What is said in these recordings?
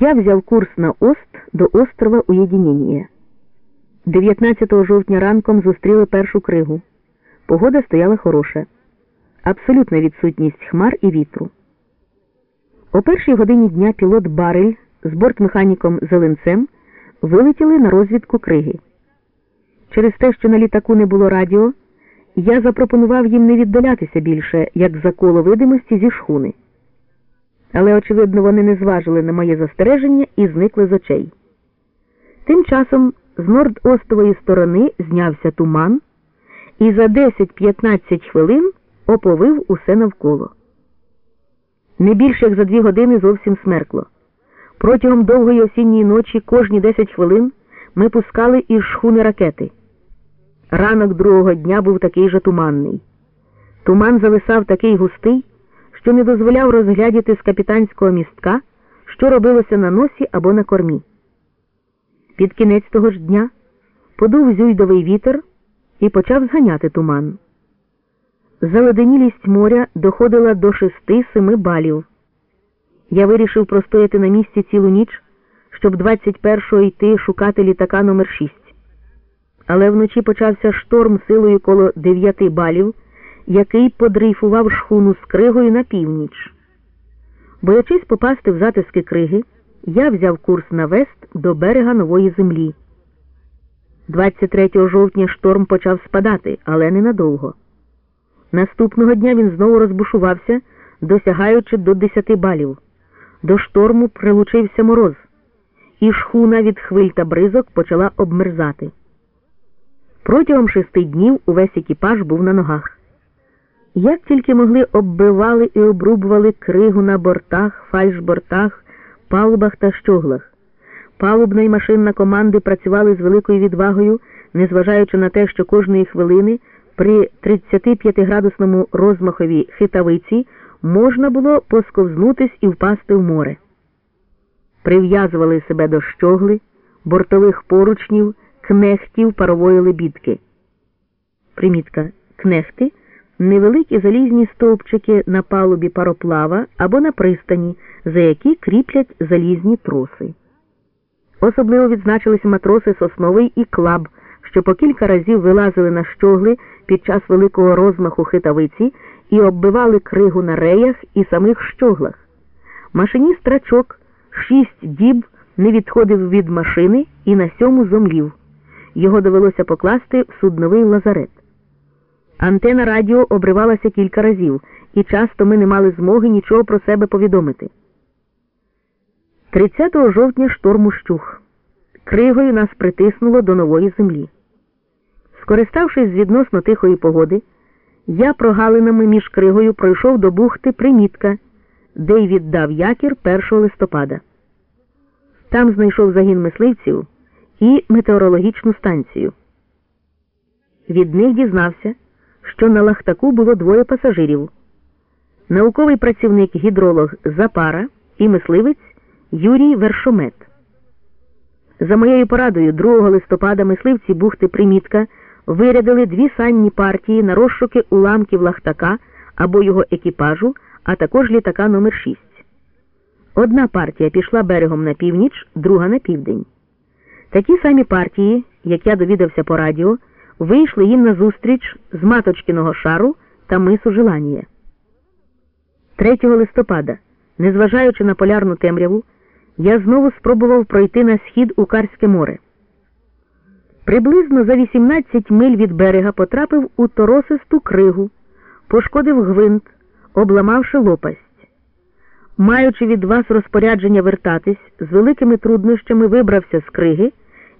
я взяв курс на Ост до острова Уєдініння. 19 жовтня ранком зустріли першу кригу. Погода стояла хороша, абсолютна відсутність хмар і вітру. О першій годині дня пілот Барель з бортмеханіком Зеленцем вилетіли на розвідку криги. Через те, що на літаку не було радіо, я запропонував їм не віддалятися більше, як за коло видимості зі шхуни. Але, очевидно, вони не зважили на моє застереження і зникли з очей. Тим часом з норд-остової сторони знявся туман і за 10-15 хвилин оповив усе навколо. Не більше як за дві години зовсім смеркло. Протягом довгої осінньої ночі кожні 10 хвилин ми пускали із шхуни ракети. Ранок другого дня був такий же туманний. Туман зависав такий густий, що не дозволяв розглядіти з капітанського містка, що робилося на носі або на кормі. Під кінець того ж дня подув зюйдовий вітер і почав зганяти туман. Заледенілість моря доходила до 6-7 балів. Я вирішив простояти на місці цілу ніч, щоб 21-го йти шукати літака номер 6 Але вночі почався шторм силою коло 9 балів, який подрейфував шхуну з кригою на північ. Боячись попасти в затиски криги, я взяв курс на вест до берега нової землі. 23 жовтня шторм почав спадати, але ненадовго. Наступного дня він знову розбушувався, досягаючи до 10 балів. До шторму прилучився мороз, і шхуна від хвиль та бризок почала обмерзати. Протягом шести днів увесь екіпаж був на ногах. Як тільки могли оббивали і обрубували кригу на бортах, фальшбортах, палубах та щоглах. Палубна і машинна команди працювали з великою відвагою, незважаючи на те, що кожної хвилини при 35-градусному розмахові хитавиці можна було посковзнутись і впасти в море. Прив'язували себе до щогли, бортових поручнів, кнехтів парової лебідки. Примітка кнехти невеликі залізні стовпчики на палубі пароплава або на пристані, за які кріплять залізні троси. Особливо відзначилися матроси Сосновий і Клаб, що по кілька разів вилазили на щогли під час великого розмаху хитавиці і оббивали кригу на реях і самих щоглах. Машиніст рачок шість діб не відходив від машини і на сьому зомлів. Його довелося покласти в судновий лазарет. Антена радіо обривалася кілька разів, і часто ми не мали змоги нічого про себе повідомити. 30 жовтня шторм ущух. Кригою нас притиснуло до нової землі. Скориставшись з відносно тихої погоди, я прогалинами між кригою пройшов до бухти Примітка, де й віддав якір 1 листопада. Там знайшов загін мисливців і метеорологічну станцію. Від них дізнався, що на лахтаку було двоє пасажирів науковий працівник гідролог Запара і мисливець Юрій Вершомет. За моєю порадою 2 листопада мисливці бухти Примітка вирядили дві санні партії на розшуки уламків лахтака або його екіпажу, а також літака номер 6 Одна партія пішла берегом на північ, друга на південь. Такі самі партії, як я довідався по радіо, вийшли їм на зустріч з Маточкиного шару та мису Желанія. 3 листопада, незважаючи на полярну темряву, я знову спробував пройти на схід у Карське море. Приблизно за 18 миль від берега потрапив у торосисту кригу, пошкодив гвинт, обламавши лопасть. Маючи від вас розпорядження вертатись, з великими труднощами вибрався з криги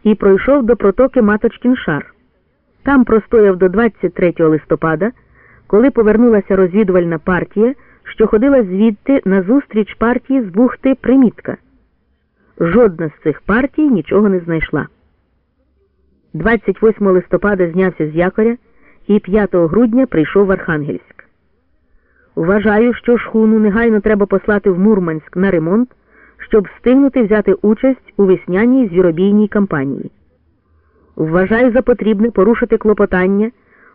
і пройшов до протоки Маточкін шар. Там простояв до 23 листопада, коли повернулася розвідувальна партія, що ходила звідти на зустріч партії з бухти Примітка. Жодна з цих партій нічого не знайшла. 28 листопада знявся з якоря і 5 грудня прийшов в Архангельськ. Вважаю, що шхуну негайно треба послати в Мурманськ на ремонт, щоб встигнути взяти участь у весняній звіробійній кампанії. Вважаю за потрібне порушити клопотання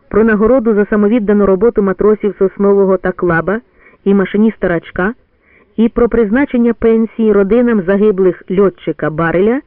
про нагороду за самовіддану роботу матросів Соснового та Клаба і машиніста Рачка і про призначення пенсії родинам загиблих льотчика Бареля